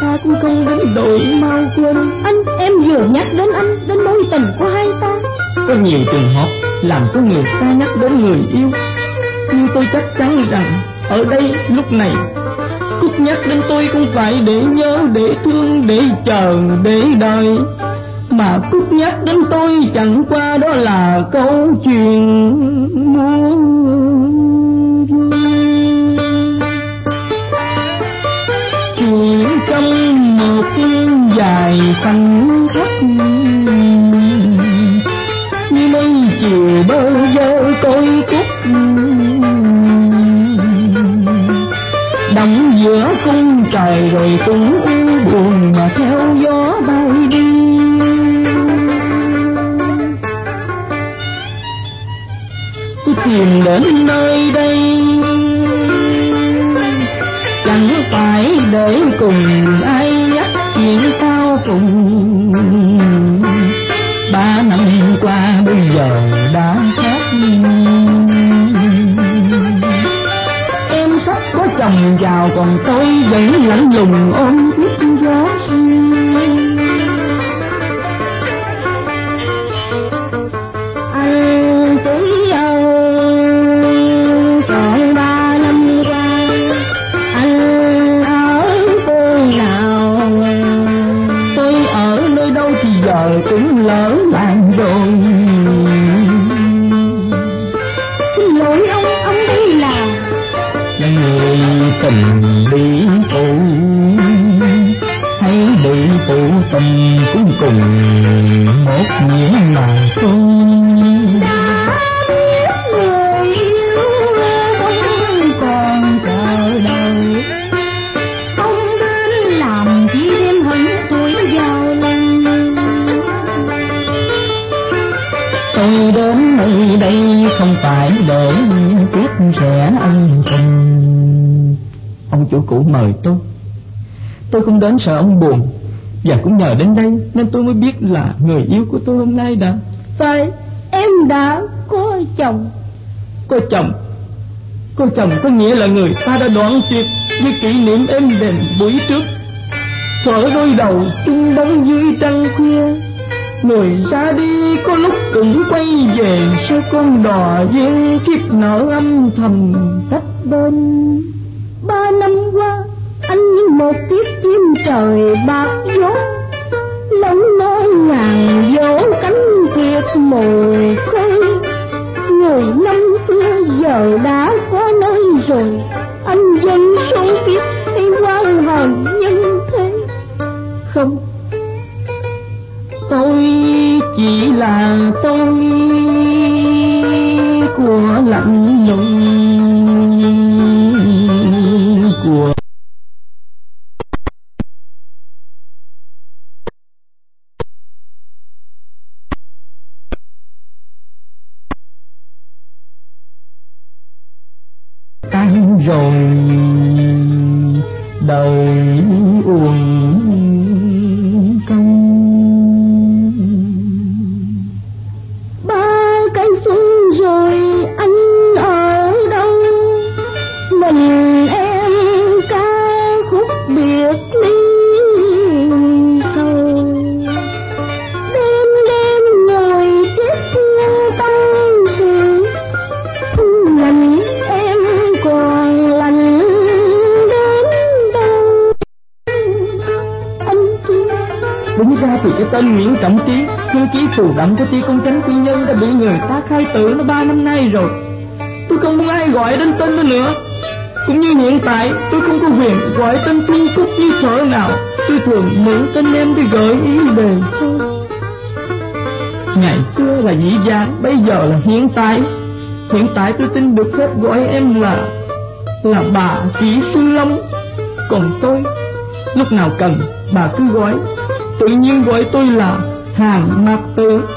ta cũng không đến đổi mau quên anh em vừa nhắc đến anh đến mối tình của hai ta. Có nhiều trường hợp làm cho người ta nhắc đến người yêu. Nhưng tôi chắc chắn rằng ở đây lúc này Cúc nhắc đến tôi không phải để nhớ, để thương, để chờ, để đợi. Mà Cúc nhắc đến tôi chẳng qua đó là câu chuyện muôn dài phanh như mây chiều bơ vơ côi cúc đắm giữa cung trời rồi cũng u buồn mà theo gió bay đi. Tôi tìm đến nơi đây, chẳng phải để cùng ai giàu còn tôi vẫn lạnh lùng ôm không đến sợ ông buồn. Và cũng nhờ đến đây nên tôi mới biết là người yêu của tôi hôm nay đã Vậy em đã có chồng. Có chồng. Có chồng có nghĩa là người ta đã đoạn tuyệt Với kỷ niệm em đền buổi trước. Thở đôi đầu chung bóng dưới trăng khuya. Người ra đi có lúc cũng quay về Sao con đò với kiếp nở âm thầm cách bên. oh ba Thư phù đậm của ty công chánh quy nhân Đã bị người ta khai tử nó ba năm nay rồi. Tôi không muốn ai gọi đến tên nó nữa. Cũng như hiện tại, Tôi không có quyền gọi tên Thiên Cúc như thuở nào. Tôi thường mượn tên em để gợi ý đề thôi Ngày xưa là dĩ dáng Bây giờ là hiện tại. Hiện tại tôi xin được phép gọi em là Là bà kỹ sư Long. Còn tôi, Lúc nào cần, bà cứ gọi. Tự nhiên gọi tôi là Hàng Mạc Tử.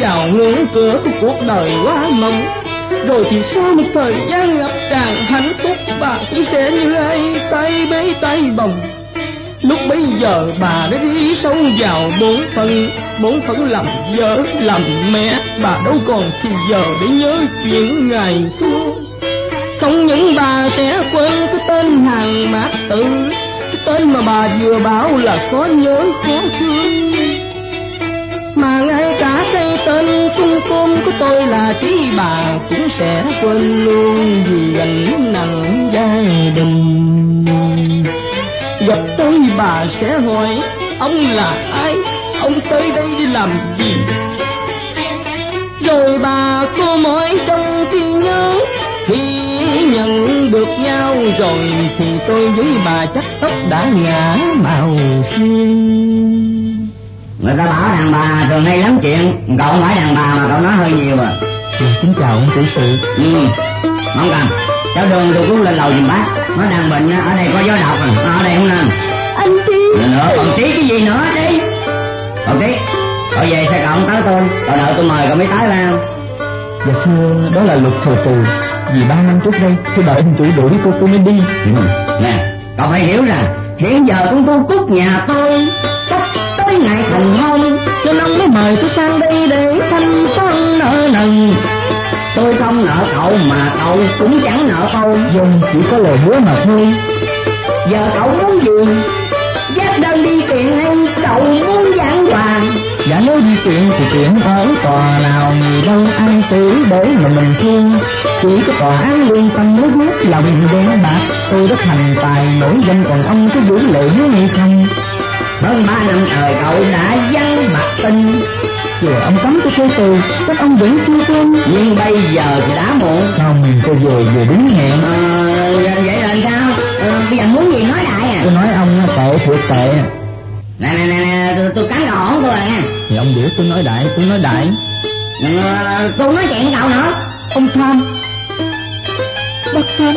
Vào ngưỡng cửa của cuộc đời quá mong. Rồi thì sau một thời gian ngập tràn hạnh phúc bà cũng sẽ như ai tay bế tay bồng. Lúc bấy giờ bà đã đi sâu vào bốn phần bốn phần làm vợ làm mẹ. Bà đâu còn thì giờ để nhớ chuyện ngày xưa. Không những bà sẽ quên cái tên hàng mã tử, cái tên mà bà vừa bảo là có nhớ có thương tên tung côn của tôi là trí bà cũng sẽ quên luôn vì gánh nặng gia đình. Gặp tôi bà sẽ hỏi, ông là ai? Ông tới đây đi làm gì? Rồi bà cô mỏi trong khi nhớ, khi nhận được nhau rồi thì tôi với bà chắc tóc đã ngã màu xương người ta bảo đàn bà thường hay lắm chuyện. Cậu không phải đàn bà mà cậu nói hơi nhiều à. Ừ, kính chào ông chủ sự. Ừ không cần. Cháu đường tôi cũng lên lầu giùm bác. Nó đang bệnh ở đây có gió độc à. Ở đây không nên anh Trí. Nữa còn tí cái gì nữa đi còn tí cậu về sẽ cậu tới tôi. Cậu đợi tôi mời cậu mới tới vào dạ thưa đó là luật thờ tù vì ba năm trước đây tôi đợi anh chủ đuổi tôi tôi mới đi. Ừ. nè cậu phải hiểu rằng hiện giờ con tu cúc nhà tôi ngày thành hôn nên mới mời tôi sang đây để thanh toán nợ nần. Tôi không nợ cậu mà cậu cũng chẳng nợ tôi. Dân chỉ có lời hứa mà thôi. Giờ cậu muốn gì? Dắt đơn đi kiện hay cậu muốn giảng hòa? Dạ nếu di chuyển thì chuyển ở tòa nào gì đâu ai xử để mà mình thương chỉ có tòa án lương tâm mới biết lòng đen bạc tôi đã thành tài nổi danh còn ông có giữ lời hứa hay không hơn ba năm trời cậu đã văn bạc tin giờ ông cấm tôi chơi tù các ông vẫn chưa quên nhưng bây giờ thì đã muộn. Không tôi về vừa đúng hẹn? Ờ, vậy là sao? Ờ, bây giờ muốn gì nói lại à? Tôi nói ông tệ thiệt tệ. Nè nè nè tôi, tôi cắn đầu ổn tôi à. Nha thì ông biểu tôi nói đại tôi nói đại. Ờ, tôi nói chuyện cậu nữa. Ông tham. Bác tham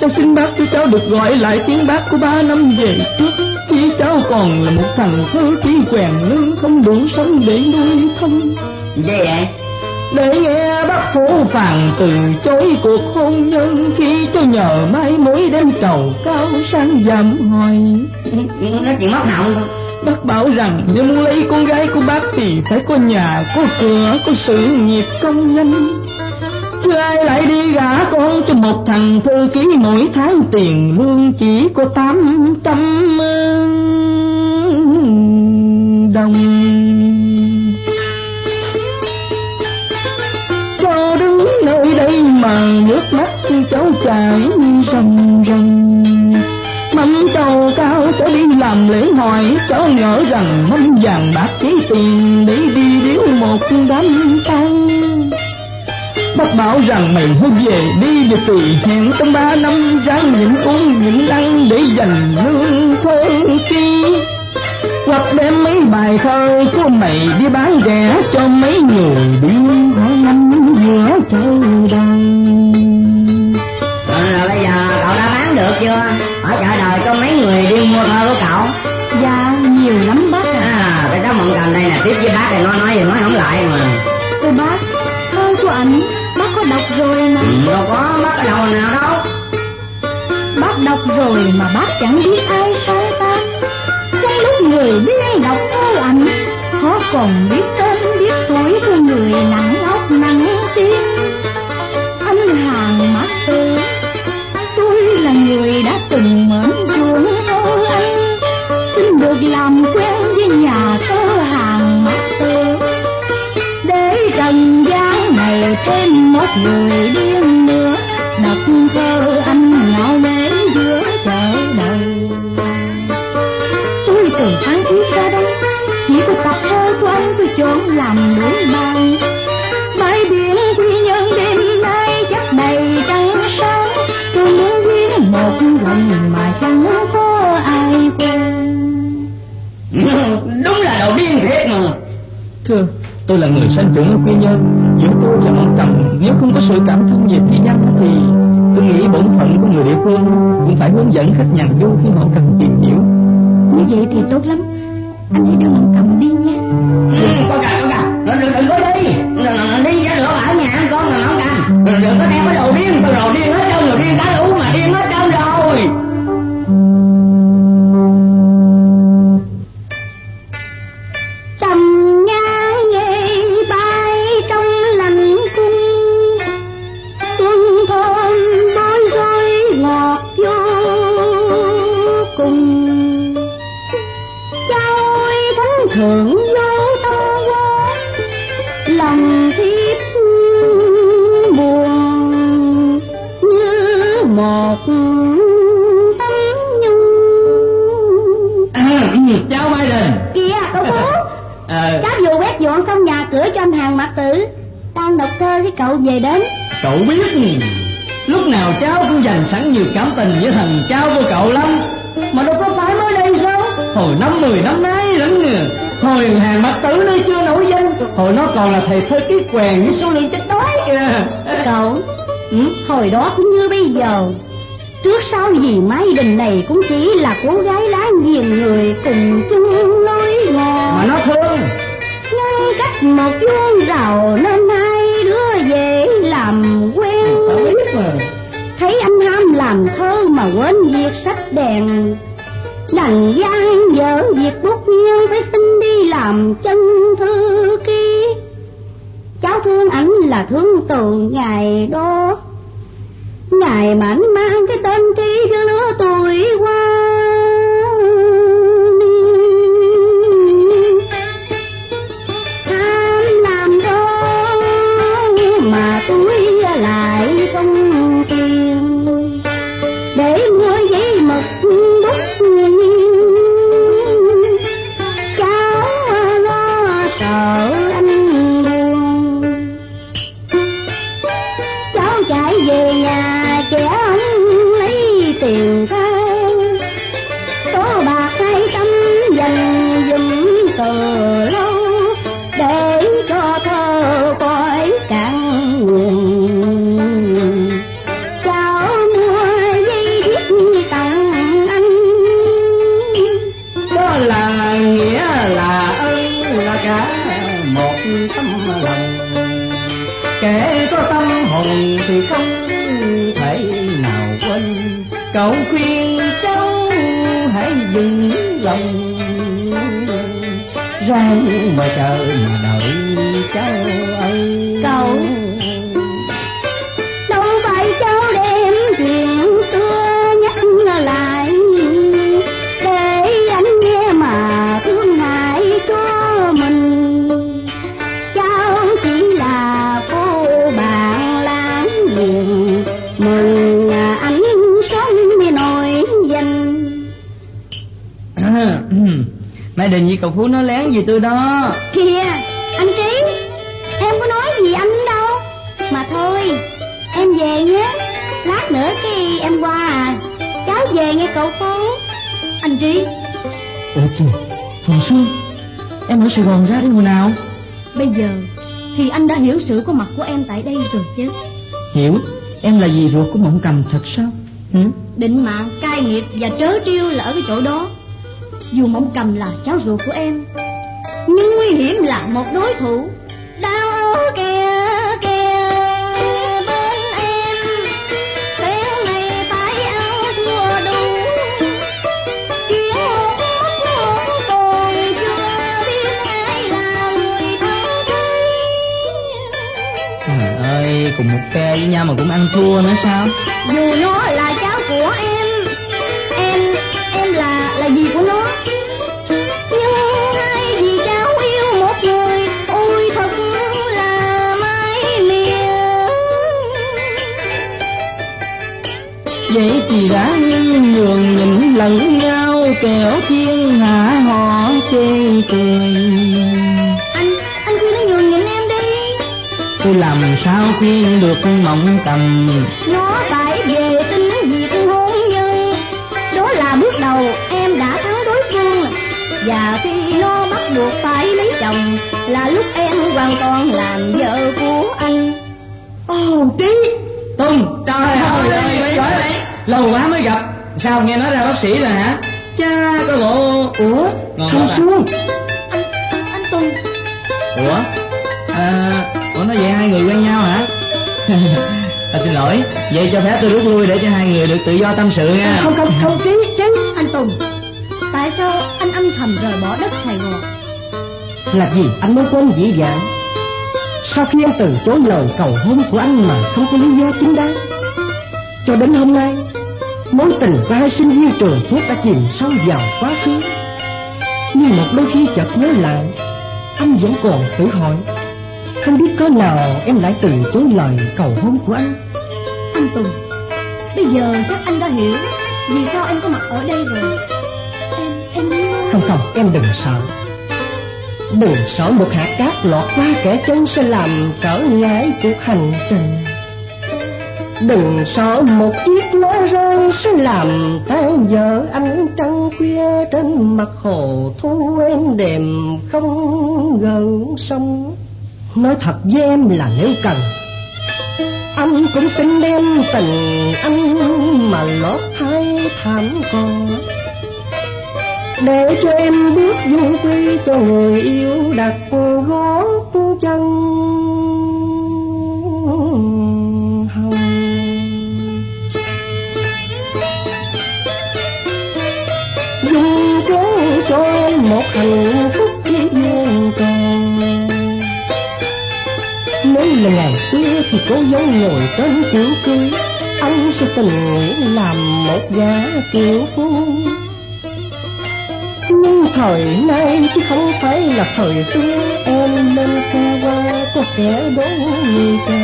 cháu xin bác cho cháu được gọi lại tiếng bác của ba năm về trước khi cháu còn là một thằng thơ tí quèn lương không đủ sống để nuôi thân. Vậy để nghe bác phổ phàng từ chối cuộc hôn nhân khi cháu nhờ mai mối đem cầu cao sang giảm hỏi nói chuyện mất họng Bác bảo rằng nếu muốn lấy con gái của bác thì phải có nhà, có cửa, có sự nghiệp công nhân. Chứ lại đi gả con cho một thằng thư ký mỗi tháng tiền lương chỉ có tám trăm đồng. Cho đứng nơi đây mà nước mắt cháu chảy rầm rầm mâm trầu cao cháu đi làm lễ hỏi cháu ngỡ rằng mâm vàng bạc chỉ tiền để đi điếu một đám tang bác bảo rằng mày hãy về đi và tùy hẹn trong ba năm ráng những uống những ăn để dành lương thơ chi. Hoặc đem mấy bài thơ của mày đi bán rẻ cho mấy người điên hỏi năm giữa trời đông rồi bây giờ cậu đã bán được chưa? Ở chợ đời có mấy người đi mua thơ của cậu? Dạ nhiều lắm bác à à cái đó mận cầm đây nè tiếp với bác thì nói nói thì nói không lại mà đọc rồi mà. Đâu có cái đầu nào đâu. Bác đọc rồi mà bác chẳng biết ai sáng tác trong lúc người biên đọc thơ ảnh họ còn biết tên biết tuổi của người nặng sanh trưởng ở Quy nhân Giữa tôi và ông Tầm Nếu không có sự cảm thông về thi văn Thì tôi nghĩ bổn phận của người địa phương Cũng phải hướng dẫn khách nhàn du Khi họ cần tìm hiểu. Như vậy thì tốt lắm. Anh hãy đưa cầm là cháu ruột của em. Nhưng nguy hiểm là một đối thủ. Đau kìa kìa. Bên em tiếng này phải áo thua đủ. Chuyện ước còn chưa biết ai là người thân Trời ơi, cùng một phe với nhau mà cũng ăn thua nữa sao? Dù nó là cháu của em em em là là gì của nó Thì đã nhường nhịn lẫn nhau Kẻo thiên hạ họ chê cười anh anh khuyên nó nhường nhịn em đi. Tôi làm sao khuyên được Mộng Cầm nó phải về xin việc hôn nhân. Đó là bước đầu em đã thắng đối phương. Và khi nó bắt buộc phải lấy chồng là lúc em hoàn toàn làm vợ của anh. Ồ, Trí Tùng, trời ơi, ơi giỏi đấy Lâu quá mới gặp. Sao nghe nói ra bác sĩ rồi hả? Cha, có bộ Ủa, Ngon à. Xuân anh anh Tùng. Ủa? À, Ủa nói vậy hai người quen nhau hả? À, Xin lỗi. Vậy cho phép tôi rút lui để cho hai người được tự do tâm sự nha. Không không không trí trí anh Tùng. Tại sao anh âm thầm rời bỏ đất Sài Gòn? Là gì? Anh mới quên dĩ dãn Sau khi em từ chối lời cầu hôn của anh mà không có lý do chính đáng Cho đến hôm nay Mối tình của hai sinh viên trường thuốc đã chìm sâu vào quá khứ. Nhưng một đôi khi chợt nhớ lại Anh vẫn còn tự hỏi Không biết có nào em lại từ chối lời cầu hôn của anh? Anh Tùng bây giờ chắc anh đã hiểu vì sao em có mặt ở đây rồi. Em em Không không em đừng sợ. Đừng sợ một hạt cát lọt qua kẻ chân sẽ làm trở ngại cuộc hành trình Đừng sợ một chiếc lá rơi sẽ làm tan vỡ ánh trăng khuya trên mặt hồ, thu em đềm không gần sông. Nói thật với em là nếu cần, Anh cũng xin đem tình anh mà lót hai thảm cỏ Để cho em biết vui quy cho người yêu đặt gót chân. Là ngày xưa thì cô dâu ngồi trên tiểu cưới. Anh sẽ tình nguyện làm một gã tiểu phu. Nhưng thời nay chứ không phải là thời xưa Em nên xa qua có kẻ đố người ta,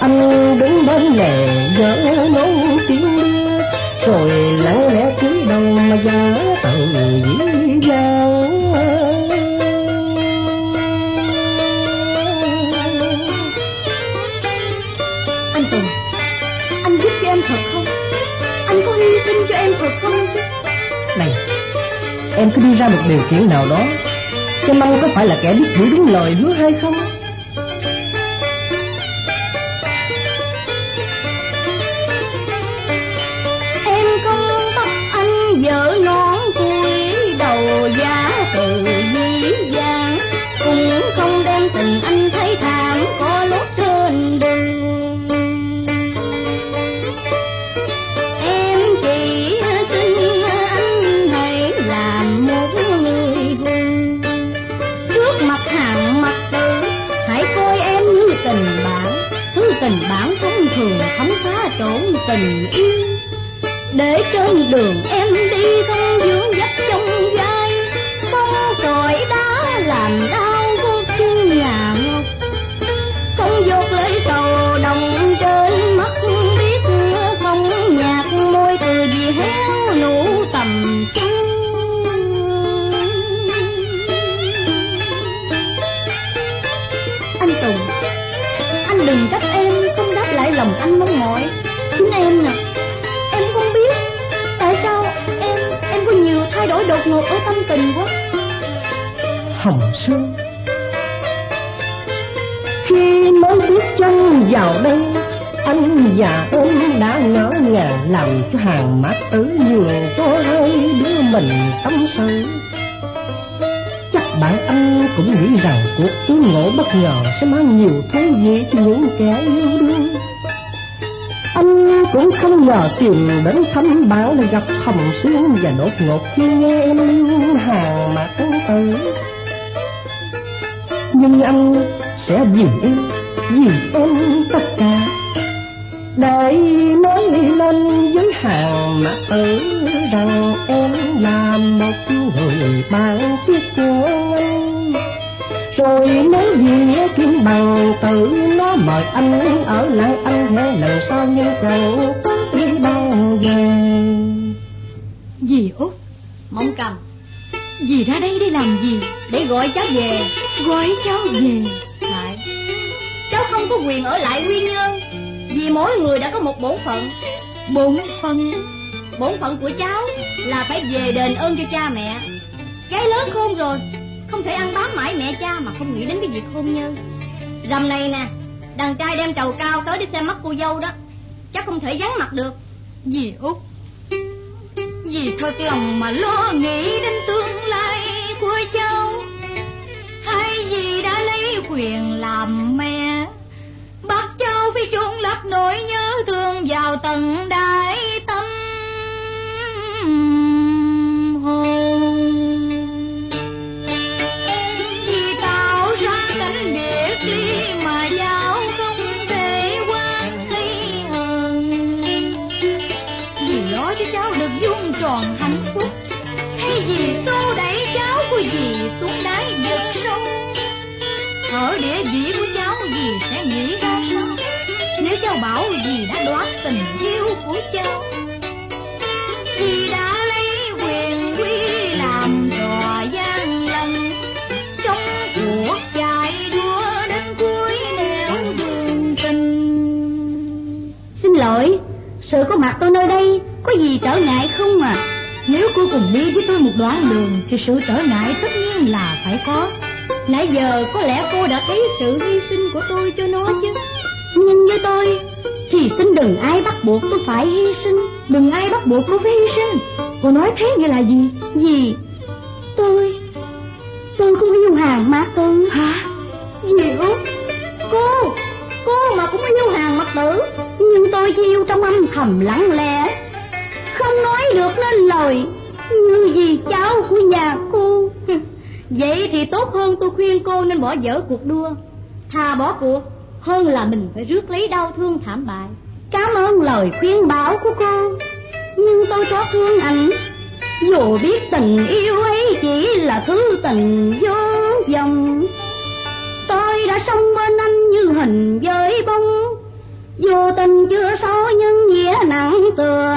Anh đứng bên lề vợ nấu tiếng đưa Rồi lặng lẽ cúi đầu mà giả từ dĩ dàng Này, Em cứ đi ra một điều kiện nào đó Xem anh có phải là kẻ biết giữ đúng lời hứa hay không? Thường khám phá trốn tình yêu. Để trên đường em đi không vướng dắt trong vai không còi đá làm đau đột ngột ở tâm tình quá. Hồng Sương Khi mới bước chân vào đây Anh và em đã ngỡ ngàng làm cho hàng mát tử nhường cho hai đứa mình tâm sự. Chắc bạn anh cũng nghĩ rằng cuộc tương ngộ bất ngờ sẽ mang nhiều thú vị cho những kẻ yêu đương. Anh cũng không ngờ tìm đến thăm bạn để gặp Hồng Xuyên và đột ngột khi nghe em lưu hàng mà tử. Nhưng anh sẽ dìu em, vì em tất cả. Để nói lên với hàng mà tử rằng em là một người bạn tiếc của anh. Rồi nếu gì kiếm bằng tự nó mời anh ở lại anh thế lần sau nhưng chẳng cầm. Dì ra đây để làm gì? Để gọi cháu về. Gọi cháu về. Phải. Cháu không có quyền ở lại Quy Nhơn Vì mỗi người đã có một bổn phận. Bổn phận? Bổn phận của cháu là phải về đền ơn cho cha mẹ. Gái lớn khôn rồi Không thể ăn bám mãi mẹ cha mà không nghĩ đến cái việc hôn nhân. Rằm này nè Đàn trai đem trầu cao tới đi xem mắt cô dâu đó. Chắc không thể vắng mặt được. Dì Út vì thật lòng mà lo nghĩ đến tương lai của cháu? Hay dì đã lấy quyền làm mẹ, Bắt cháu phải chôn lấp nỗi nhớ thương vào tận đại gì trở ngại không à Nếu cô cùng đi với tôi một đoạn đường Thì sự trở ngại tất nhiên là phải có. Nãy giờ có lẽ cô đã thấy sự hy sinh của tôi cho nó chứ. Nhưng với tôi Thì xin đừng ai bắt buộc tôi phải hy sinh. Đừng ai bắt buộc tôi phải hy sinh. Cô nói thế nghĩa là gì? Gì? Tôi Tôi không yêu hàng má tử. Hả? Gì út Cô Cô mà cũng yêu hàng mặt tử. Nhưng tôi chỉ yêu trong âm thầm lặng lẽ không nói được nên lời. Như gì cháu của nhà cô? Vậy thì tốt hơn tôi khuyên cô nên bỏ dở cuộc đua. Thà bỏ cuộc, Hơn là mình phải rước lấy đau thương thảm bại. Cảm ơn lời khuyên bảo của cô. Nhưng tôi có thương anh. Dù biết tình yêu ấy chỉ là thứ tình vô vọng. Tôi đã sống bên anh như hình với bóng. Vô tình chưa xấu nhưng nghĩa nặng tựa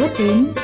bày ở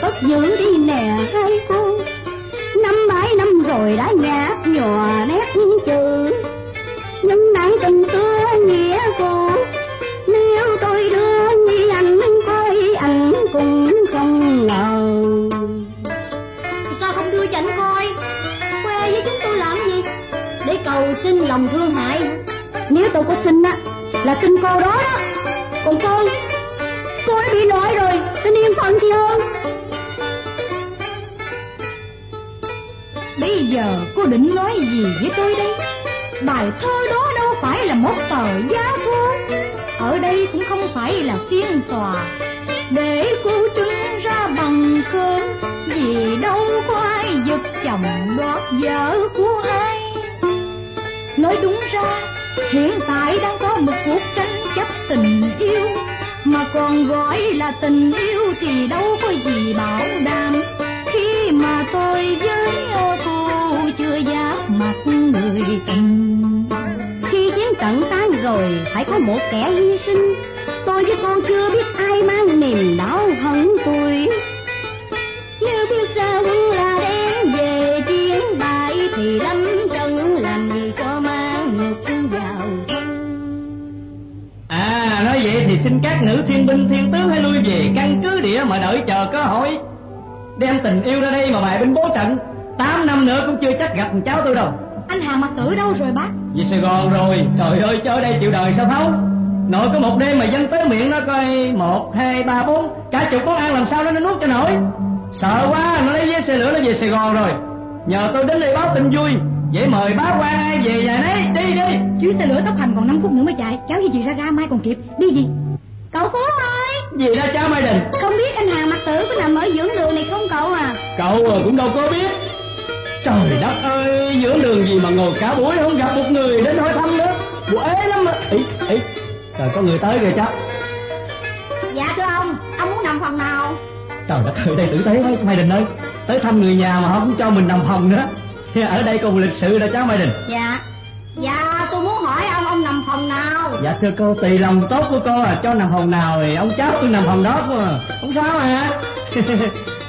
cất giữ đi nè hai cô. Năm bảy năm rồi đã nhạt nhòa nét chữ. Nhưng nặng tình xưa nghĩa cô nếu tôi đưa như anh coi anh cũng không ngờ. Sao không đưa cho anh coi? Khoe với chúng tôi làm gì? Để cầu xin lòng thương hại nếu tôi có xin á là xin cô đó đó. Còn cô cô ấy bị loại rồi tôi yên phận thì hơn bây giờ cô định nói gì với tôi đây? Bài thơ đó đâu phải là một tờ giá thu. Ở đây cũng không phải là phiên tòa. Để cô trưng ra bằng cơ. vì đâu có ai giật chồng đoạt vợ của ai. Nói đúng ra, hiện tại đang có một cuộc tranh chấp tình yêu. Mà còn gọi là tình yêu thì đâu có gì bảo đảm. Rồi phải có một kẻ hy sinh. Tôi với cô chưa biết ai mang niềm đau hận tuổi nếu biết ra quân là đem về chiến bại thì lâm trận làm gì cho mang ngục vào À nói vậy thì xin các nữ thiên binh thiên tướng hãy lui về căn cứ địa mà đợi chờ cơ hội. Đem tình yêu ra đây mà bài binh bố trận. Tám năm nữa cũng chưa chắc gặp cháu tôi đâu. Anh hàng mặt tử đâu rồi bác Về Sài Gòn rồi Trời ơi chơi đây chịu đời sao thấu Nội có một đêm mà dân tới miệng nó coi Một, hai, ba, bốn Cả chục món ăn làm sao nó nó nuốt cho nổi. Sợ quá nó lấy vé xe lửa nó về Sài Gòn rồi. Nhờ tôi đến đây báo tin vui Vậy mời bá quan ai về nhà nấy Đi đi. Chuyến xe lửa tốc hành còn 5 phút nữa mới chạy cháu với chị ra ra mai còn kịp. Đi gì? Cậu phú ơi! Gì đó cháu Mai Đình. Không biết anh hàng mặt tử có nằm ở dưỡng đường này không cậu à? Cậu à, cũng đâu có biết Trời đất ơi Dưỡng đường gì mà ngồi cả buổi Không gặp một người đến hỏi thăm nữa? Bộ ế lắm mà. Ý, ý Trời có người tới kìa cháu dạ thưa ông ông muốn nằm phòng nào? Trời đất ơi đây tử tế quá Mai Đình ơi. Tới thăm người nhà mà không cho mình nằm phòng nữa. Ở đây còn lịch sự là cháu Mai Đình. Dạ. Dạ tôi muốn hỏi ông ông nằm phòng nào? Dạ thưa cô tùy lòng tốt của cô à. Cho nằm phòng nào thì ông cháu tôi nằm phòng đó cô à Không sao mà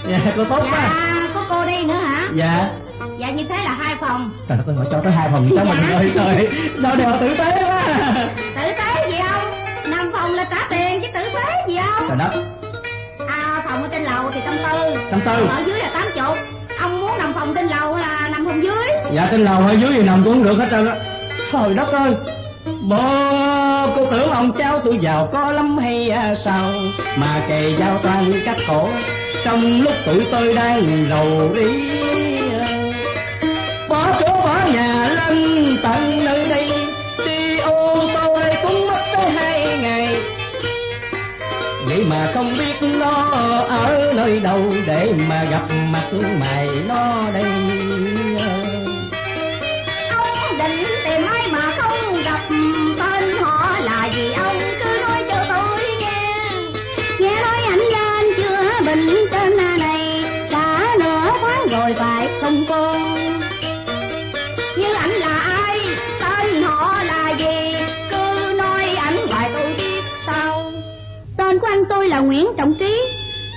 Dạ cô tốt quá. Dạ có cô đây nữa hả? Dạ Dạ như thế là hai phòng. Trời đất ơi mà cho tới hai phòng sao Dạ. mình ơi trời. Sao đều tử tế quá. Tử tế gì không? Nằm phòng là trả tiền chứ tử tế gì không? Trời đất. À phòng ở trên lầu thì trăm tư. Trăm tư. Ở dưới là tám chục. Ông muốn nằm phòng trên lầu hay là nằm phòng dưới. Dạ trên lầu hay dưới gì nằm cũng được hết trơn á. Trời đất ơi. Bố cô tưởng ông cháu tôi giàu có lắm hay à, sao? Mà kề giao toàn cắt cổ Trong lúc tụi tôi đang rầu rí tận nơi đây. Đi ô tô đây cũng mất tới hai ngày. Vậy mà không biết nó ở nơi đâu, Để mà gặp mặt mày nó đây. Nguyễn Trọng Trí.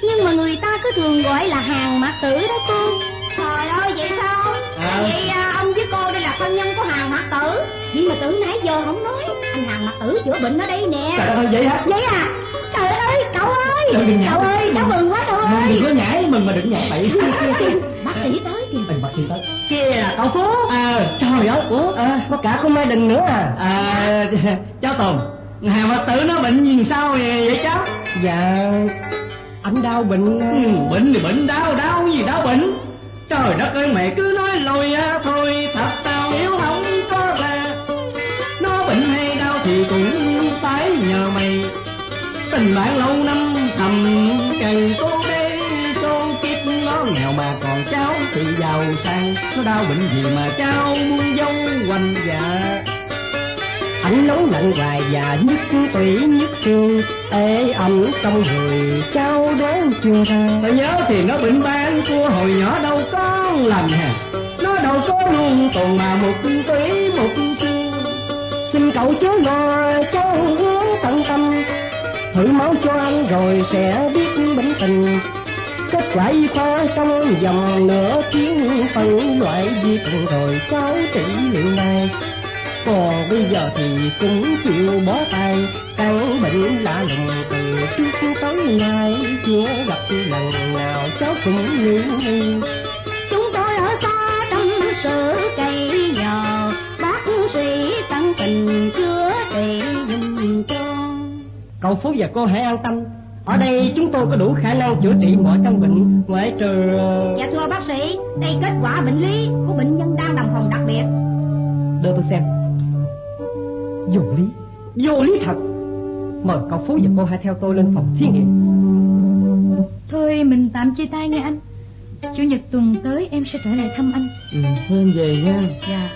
Nhưng mà người ta cứ thường gọi là hàng mã tử đó cô. Trời ơi vậy sao? À. Vậy à, ông với cô đây là thân nhân của hàng mã tử. Nhưng mà tử nãy giờ không nói Anh hàng mã tử chữa bệnh ở đây nè. Trời ơi vậy hả? Vậy à? Trời ơi cậu ơi! Trời, đừng nhảy. Cậu ơi cháu mừng quá cậu ơi! đừng có nhảy mình mà đừng nhảy. Bậy Bác sĩ tới kìa. Mình bác sĩ tới. Kìa cậu Phú. À trời ơi Ủa à, Có cả con Mai Đình nữa à. À cháu Tùng. Hà mà tử nó bệnh gì sao vậy, vậy cháu Dạ. Anh đau bệnh. Ừ, Bệnh thì bệnh đau đau gì đau bệnh? Trời đất ơi mẹ cứ nói lôi à, thôi Thật tao yếu không có ra Nó bệnh hay đau thì cũng phải nhờ mày. Tình bạn lâu năm thầm cần cố đây Con kiếp nó nghèo mà còn cháu thì giàu sang. Nó đau bệnh gì mà cháu muốn giấu quanh dạ ảnh nóng lạnh dài và nhức tủy nhức xương Ê ẩm trong người cháu đố chưa ra Ta nhớ thì nó bệnh ban cua hồi nhỏ đâu có làm hè, Nó đâu có luôn tồn mà một tủy một xương. Xin cậu chớ lo cháu uống tận tâm. Thử máu cho anh rồi sẽ biết bệnh tình. Kết quả y khoa trong vòng nửa tiếng phân loại di cần rồi cháu trị liệu này còn bây giờ thì cũng chịu bó tay. Căn bệnh lạ lùng từ trước tới nay Chưa gặp lần nào cháu cũng nghĩ Chúng tôi ở xa tâm sự cây nhờ Bác sĩ tận tình chữa trị dùm cho. Cậu Phú và cô hãy an tâm. Ở đây chúng tôi có đủ khả năng chữa trị mọi căn bệnh Ngoại trừ... Dạ thưa bác sĩ Đây kết quả bệnh lý của bệnh nhân đang nằm phòng đặc biệt. Đưa tôi xem Vô lý. Vô lý thật. Mời cậu Phú và cô hãy theo tôi lên phòng thí nghiệm. Thôi mình tạm chia tay nghe anh. Chủ nhật tuần tới em sẽ trở lại thăm anh. Ừ, thôi em về nha. Dạ.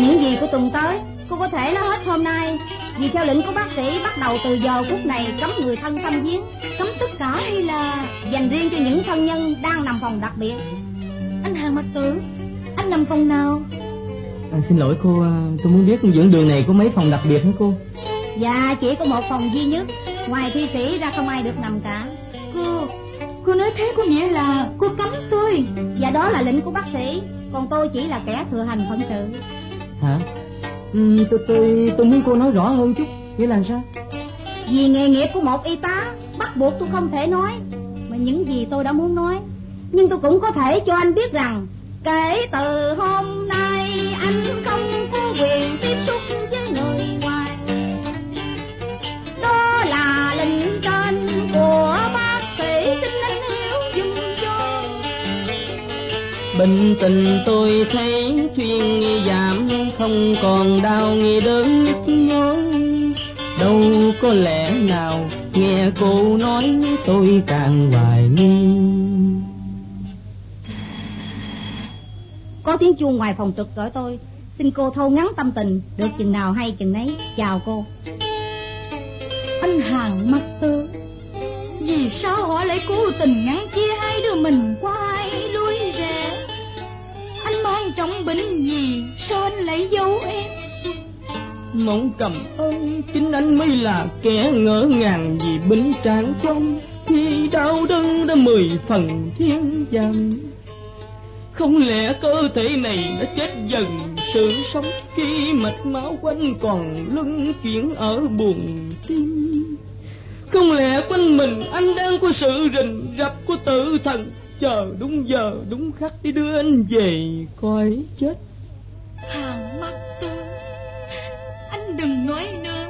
Những gì của tuần tới Cô có thể nói hết hôm nay. Vì theo lệnh của bác sĩ Bắt đầu từ giờ phút này Cấm người thân thăm viếng Cấm tất cả hay là Dành riêng cho những thân nhân đang nằm phòng đặc biệt. Anh hàng mặt tử Anh nằm phòng nào à, Xin lỗi cô, à, tôi muốn biết dưỡng đường này có mấy phòng đặc biệt hả cô? Dạ chỉ có một phòng duy nhất. Ngoài thi sĩ ra không ai được nằm cả. Cô Cô nói thế có nghĩa là cô cấm tôi. Và đó là lệnh của bác sĩ. Còn tôi chỉ là kẻ thừa hành phận sự. Hả? Ừ, tôi, tôi, tôi muốn cô nói rõ hơn chút. Nghĩa là sao? Vì nghề nghiệp của một y tá Bắt buộc tôi không thể nói. Mà những gì tôi đã muốn nói. Nhưng tôi cũng có thể cho anh biết rằng Kể từ hôm nay, Anh không có quyền tiếp xúc với người ngoài. Đó là lệnh trên của bác sĩ Xin anh hiểu dùm cho. Bệnh tình tôi thấy thuyên giảm, Không còn đau nghi đớn nhức nhối. Đâu có lẽ nào nghe cô nói tôi càng hoài nghi. Có tiếng chuông ngoài phòng trực gọi tôi. Xin cô thâu ngắn tâm tình Được chừng nào hay chừng nấy. Chào cô. Anh hàng mặt tử Vì sao họ lại cố tình ngăn chia hai đứa mình quay lui rẽ? Anh mang trọng bệnh gì Sao anh lại giấu em? Mộng cầm ơi Chính anh mới là kẻ ngỡ ngàng Vì bệnh trạng không Khi đau đớn đã mười phần thiên dàng Không lẽ cơ thể này đã chết dần? Sự sống khi mạch máu quanh còn luân chuyển ở buồn tim Không lẽ quanh mình anh đang có sự rình rập của tử thần? Chờ đúng giờ đúng khắc đi đưa anh về coi chết. Hàng mắt tôi Anh đừng nói nữa.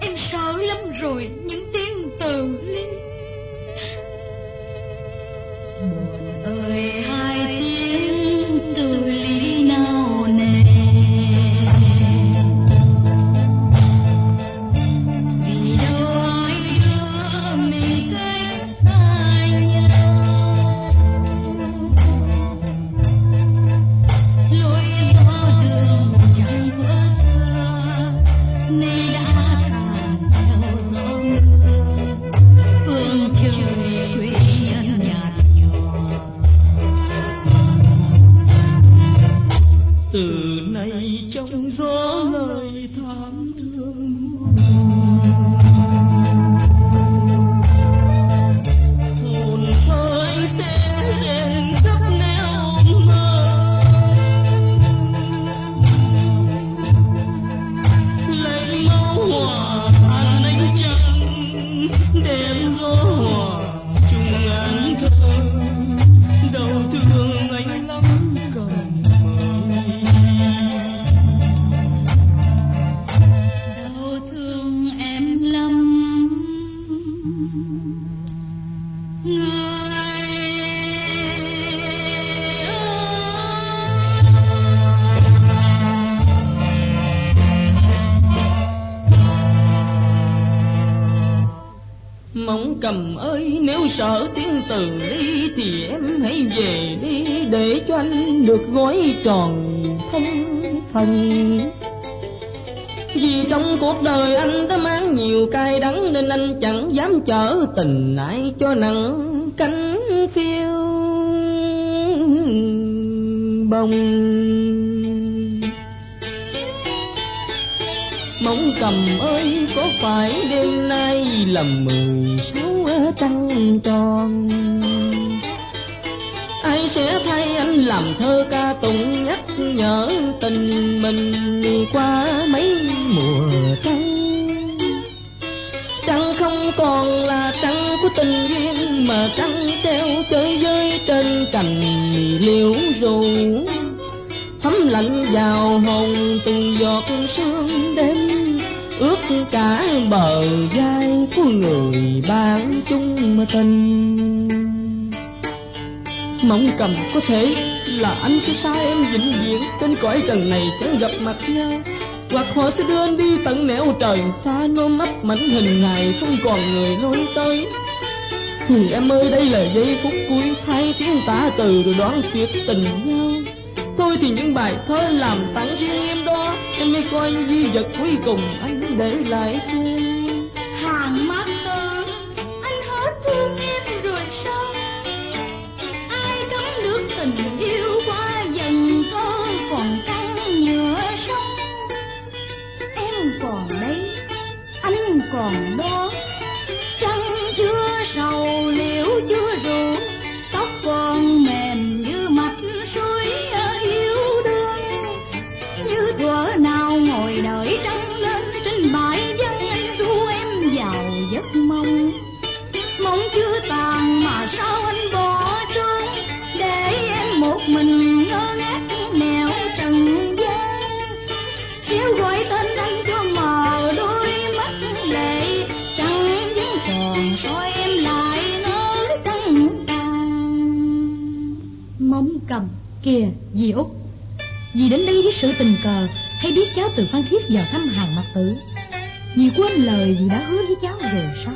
Em sợ lắm rồi Những tiếng từ ly được gói tròn thân phần Vì trong cuộc đời anh đã mang nhiều cay đắng, Nên anh chẳng dám chở tình ai cho nặng cánh phiêu bồng. Mong cầm ơi, có phải đêm nay là mười sáu trăng tròn? Ai sẽ thay anh làm thơ ca tụng nhắc nhở tình mình qua mấy mùa trăng? Trăng không còn là trăng của tình duyên Mà trăng treo chơi với trên cành liễu rủ. Thấm lạnh vào hồn từng giọt sương đêm, ướt cả bờ vai của người bạn chung tình mong cầm có thể là anh sẽ xa em vĩnh viễn. Trên cõi trần này chẳng gặp mặt nhau, hoặc họ sẽ đưa anh đi tận nẻo trời xa nôm ấp mảnh hình hài không còn người lối tới. Thì em ơi, đây là giây phút cuối, hai tiếng tả từ rồi đoán tuyệt tình nhau. Thôi thì những bài thơ làm tặng riêng em đó, Em mới coi như di vật cuối cùng anh để lại cho em. Hàng mắt anh kìa dì út. Dì đến đây với sự tình cờ hay biết cháu từ phan thiết vào thăm hàng mặt tử. Dì quên lời dì đã hứa với cháu rồi sao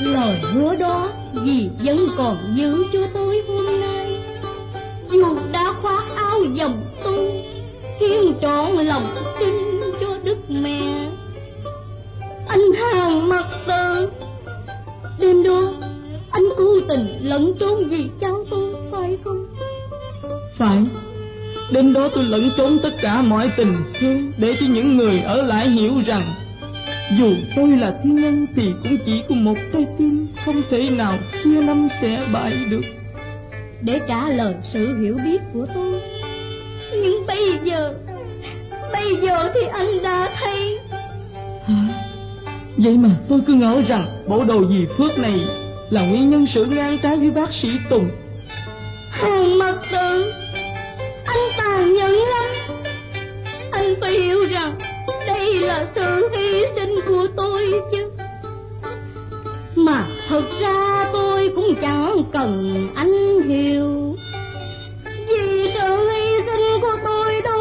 lời hứa đó, dì vẫn còn giữ cho tới hôm nay. Dù đã khoác áo dòng tu Khiến trọn lòng tin cho đức mẹ. Anh hàng mặt tử, đêm đó anh cố tình lẫn trốn vì cháu. Đêm đó tôi lẫn trốn tất cả mọi tình thương Để cho những người ở lại hiểu rằng Dù tôi là thiên nhân Thì cũng chỉ có một trái tim Không thể nào chia năm xẻ bại được. Để trả lời sự hiểu biết của tôi Nhưng bây giờ Bây giờ thì anh đã thấy. Hả? Vậy mà tôi cứ ngỡ rằng Bộ đồ gì phước này Là nguyên nhân sự ngang trái với bác sĩ Tùng. Hàng mật tử anh tàn nhẫn lắm. Anh phải hiểu rằng Đây là sự hy sinh của tôi chứ. Mà thật ra tôi cũng chẳng cần anh hiểu Vì sự hy sinh của tôi đó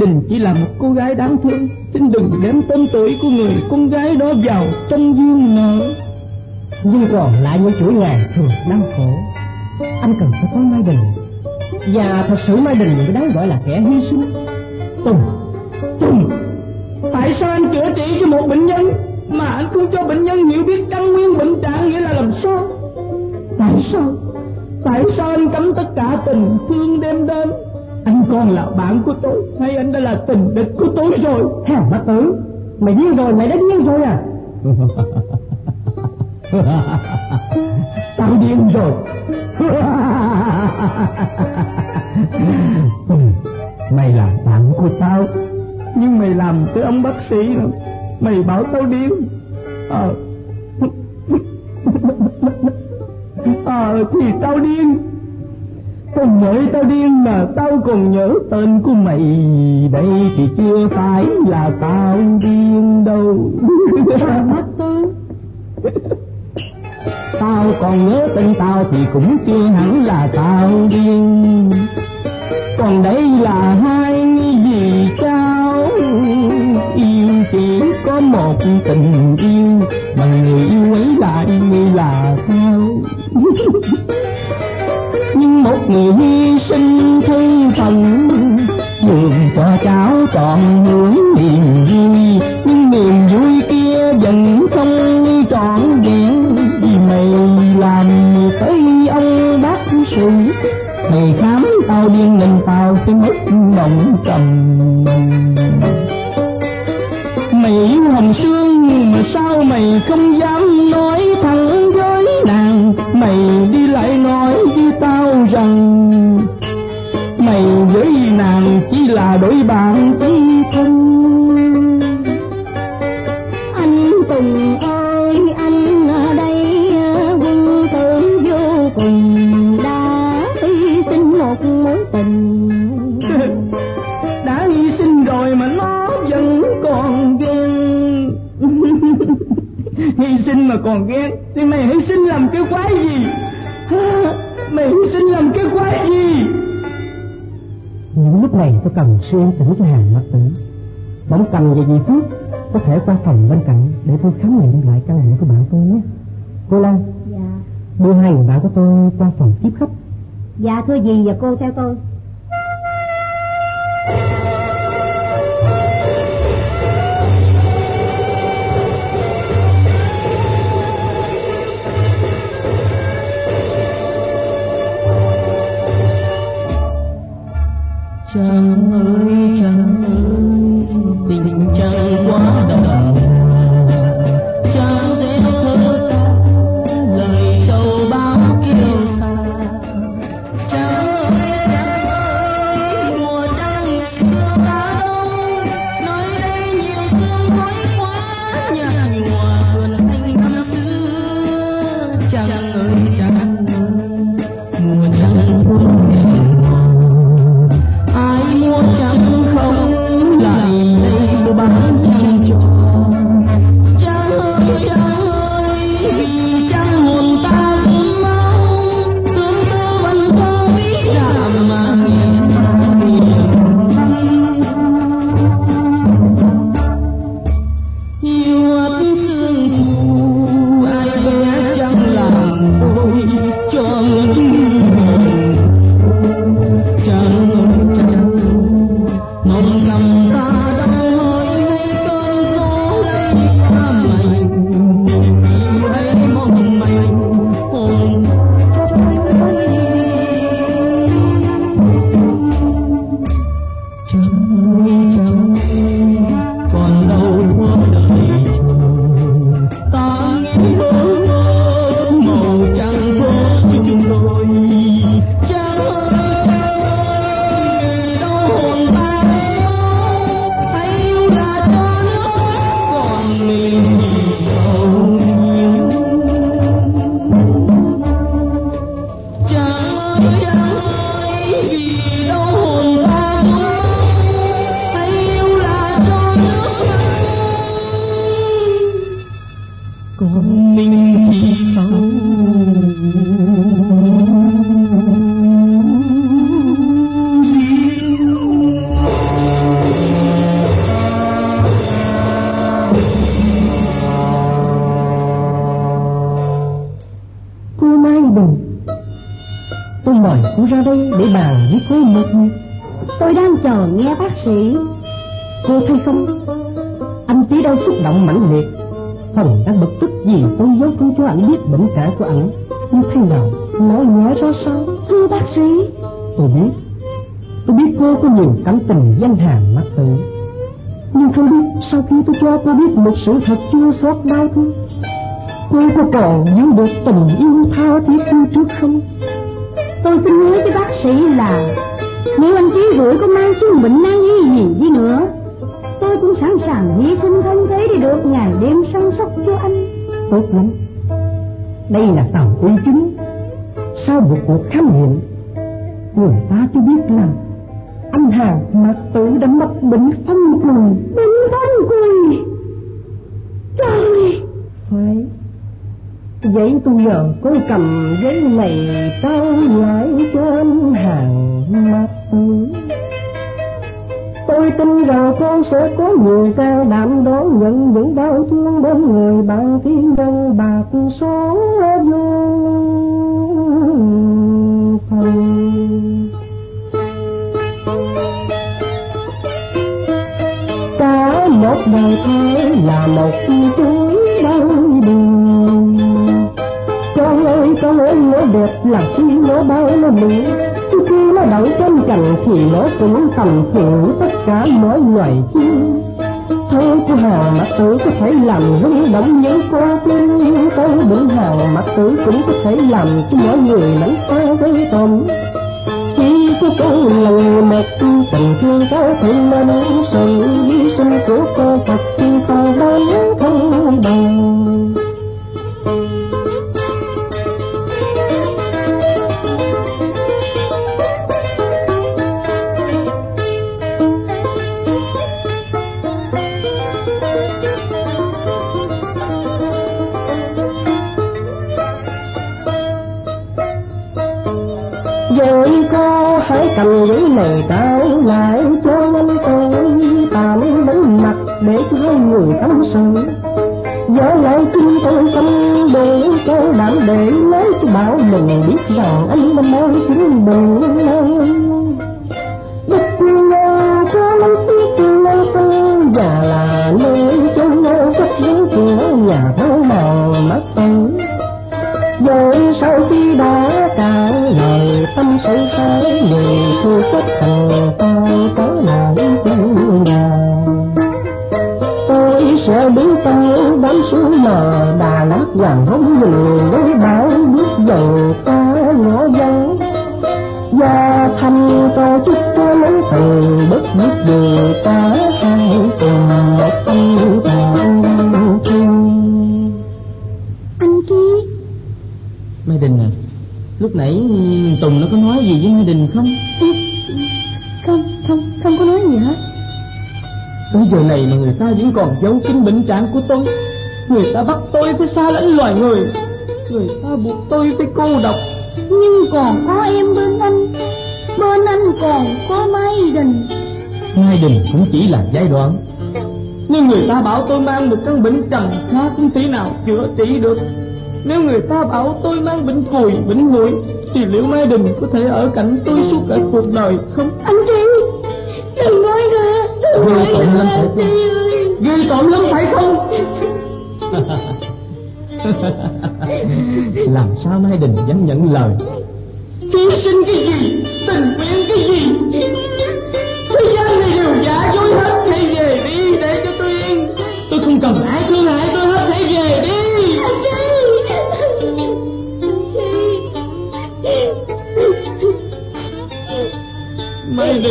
Đình chỉ là một cô gái đáng thương Xin đừng đếm tên tuổi của người con gái đó vào trong duyên nợ Nhưng còn lại những chuỗi ngày thường đau khổ. Anh cần phải có Mai Đình. Và thật sự Mai Đình mới đáng gọi là kẻ hy sinh. Tùng. Tùng Tại sao anh chữa trị cho một bệnh nhân Mà anh không cho bệnh nhân hiểu biết căn nguyên bệnh trạng nghĩa là làm sao? Tại sao? Tại sao anh cấm tất cả tình thương đêm đến còn là bạn của tôi Hay anh đã là tình địch của tôi rồi Hèn bác tử Mày điên rồi, mày đã điên rồi à Tao điên rồi Mày là bạn của tao Nhưng mày làm tới ông bác sĩ rồi Mày bảo tao điên Ờ Ờ thì tao điên Còn nhớ tao điên mà tao còn nhớ tên của mày. Đây thì chưa phải là tao điên đâu. Mất tư. Tao còn nhớ tên tao thì cũng chưa hẳn là tao điên. Còn đây là hai dì cháu Yêu chỉ có một tình yêu Mà người yêu ấy lại là tao người hy sinh thân phận Nhường cho cháu chọn hướng niềm vui Nhưng niềm vui kia vẫn không trọn vẹn Vì mày làm tới ông bác sĩ Mày khám tao điên nên tao phải mất động trầm Mày yêu hồng sương mà sao mày không giao là đối bạn chứ không anh Tùng ơi anh ở đây quân tử vô cùng đã hy sinh một mối tình. Đã hy sinh rồi mà nó vẫn còn ghen. Hy sinh mà còn ghen. Thì mày hy sinh làm cái quái gì? Mày hy sinh làm cái quái gì Những lúc này tôi cần sự yên tĩnh cho hàng mặt tử Bỗng cầm về dì Phước Có thể qua phòng bên cạnh Để tôi khám nghiệm lại căn bệnh của bạn tôi nhé. Cô Lan. Dạ. Đưa hai người bạn của tôi qua phòng tiếp khách. Dạ thưa dì và cô theo tôi 将。Sự thật chua xót đau thương. Cô có còn nhớ được tình yêu tha thiết như trước không? Tôi xin hứa với bác sĩ là nếu anh chí rủi có mang chứng bệnh nan y gì đi nữa tôi cũng sẵn sàng hy sinh thân thế để được ngày đêm săn sóc cho anh. Tốt lắm rung cô tin tới tim tôi hàng mặt tử cũng có thể làm cho mọi người lẫn xa gây tổn của cô là người mệt, tình thương có thể nên sầu hy sinh của Lúc nãy Tùng nó có nói gì với Đình không? Không, không, không có nói gì hết. Tới giờ này mà người ta vẫn còn giấu kín bệnh trạng của tôi. Người ta bắt tôi phải xa lánh loài người. Người ta buộc tôi phải cô độc. Nhưng còn có em bên anh. Bên anh còn có Mai Đình. Mai Đình cũng chỉ là giai đoạn. Nhưng người ta bảo tôi mang một căn bệnh trầm kha không thể nào chữa trị được nếu người ta bảo tôi mang bệnh cùi, bệnh nguội Thì liệu Mai Đình có thể ở cạnh tôi suốt cả cuộc đời không? Anh Tri Đừng nói ra Đừng ghê tội lắm phải không? Ghê tội lắm phải không? Làm sao mai đình dám nhận lời? Hy sinh cái gì? Tình nguyện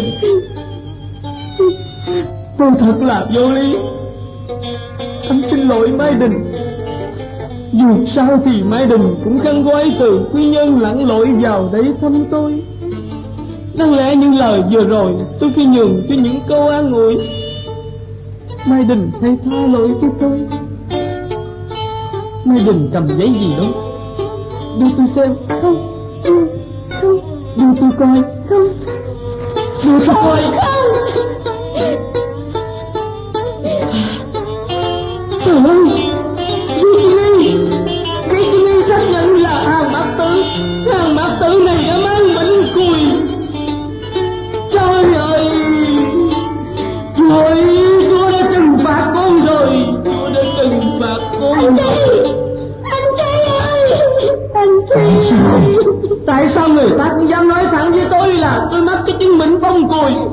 định Cô thật là vô lý. Anh xin lỗi mai đình. Dù sao thì Mai Đình cũng khăn gói từ quý nhân lặn lội vào đấy thăm tôi. Đáng lẽ những lời vừa rồi tôi khi nhường cho những câu an ủi. Mai Đình hãy tha lỗi cho tôi. Mai Đình cầm giấy gì đó. Đưa tôi xem. Không, không, không. Đưa tôi coi. Không Đưa tôi Không Trời ơi Vicky Vicky xác nhận là hàng mạc tử Hàng mạc tử này đã mang bệnh cùi Trời ơi Rồi Chúa đã trừng phạt con rồi Chúa đã trừng phạt con Anh Chi Anh Chi ơi Anh Chi Tại sao người ta cũng dám nói thẳng với tôi là tôi mắc cái chứng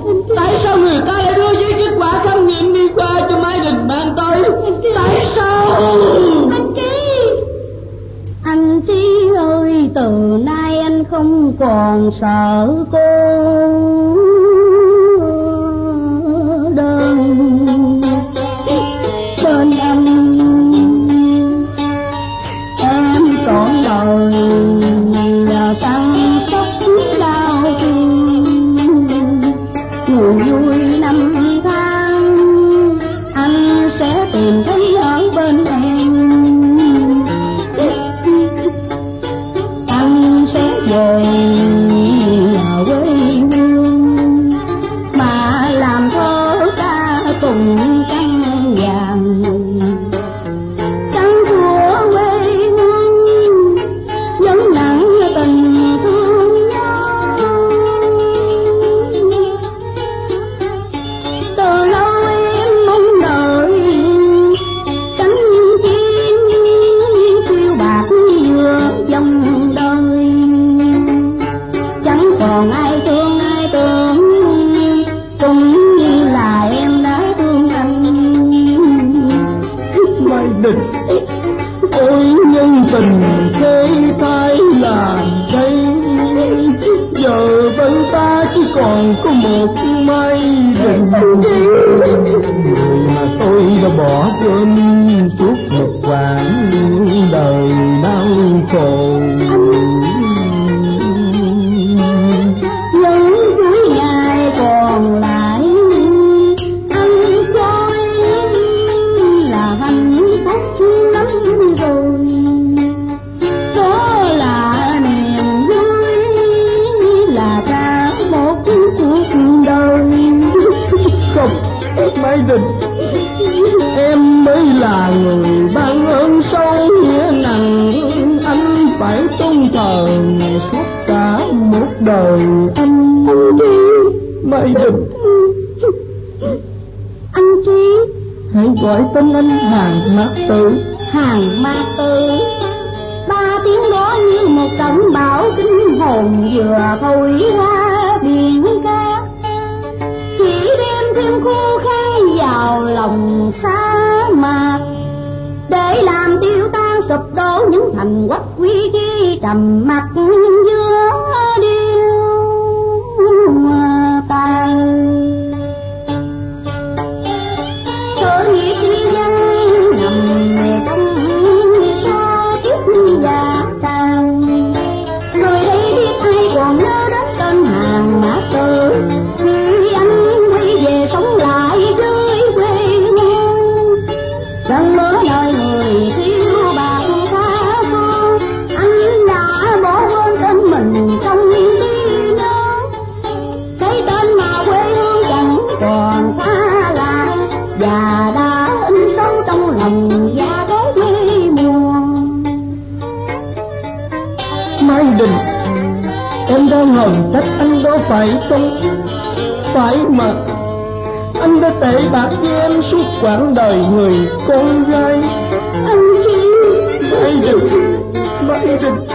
cùi Tại sao người ta lại đưa giấy kết quả khám nghiệm đi qua cho Mai Đình mang tới? Tại sao? Anh Chi Anh Chi ơi từ nay anh không còn sợ cô đã tệ bạc với em suốt quãng đời người con gái. Anh yêu mãi được mãi đừng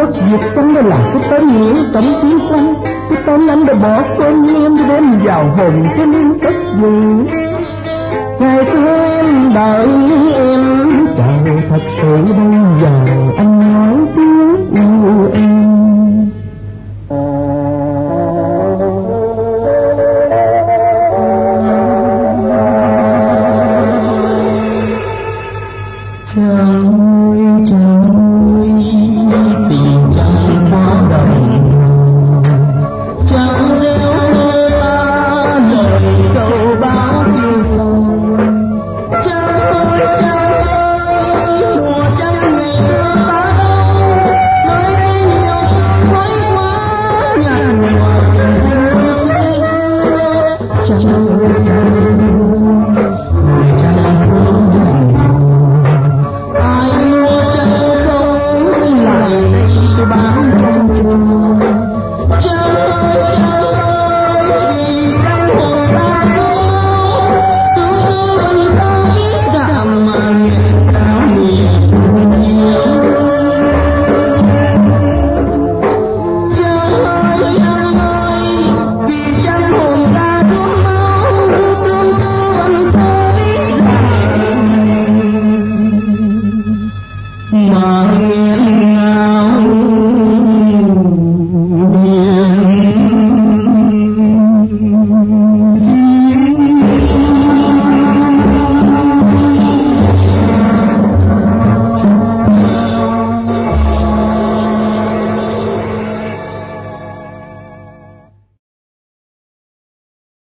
bất diệt trong đó là cái tánh nghĩa tánh trí quan cái tánh anh đã bỏ quên em đem vào hồn cái liên cất dùng. Ngày xưa em đợi em chờ thật sự bây giờ anh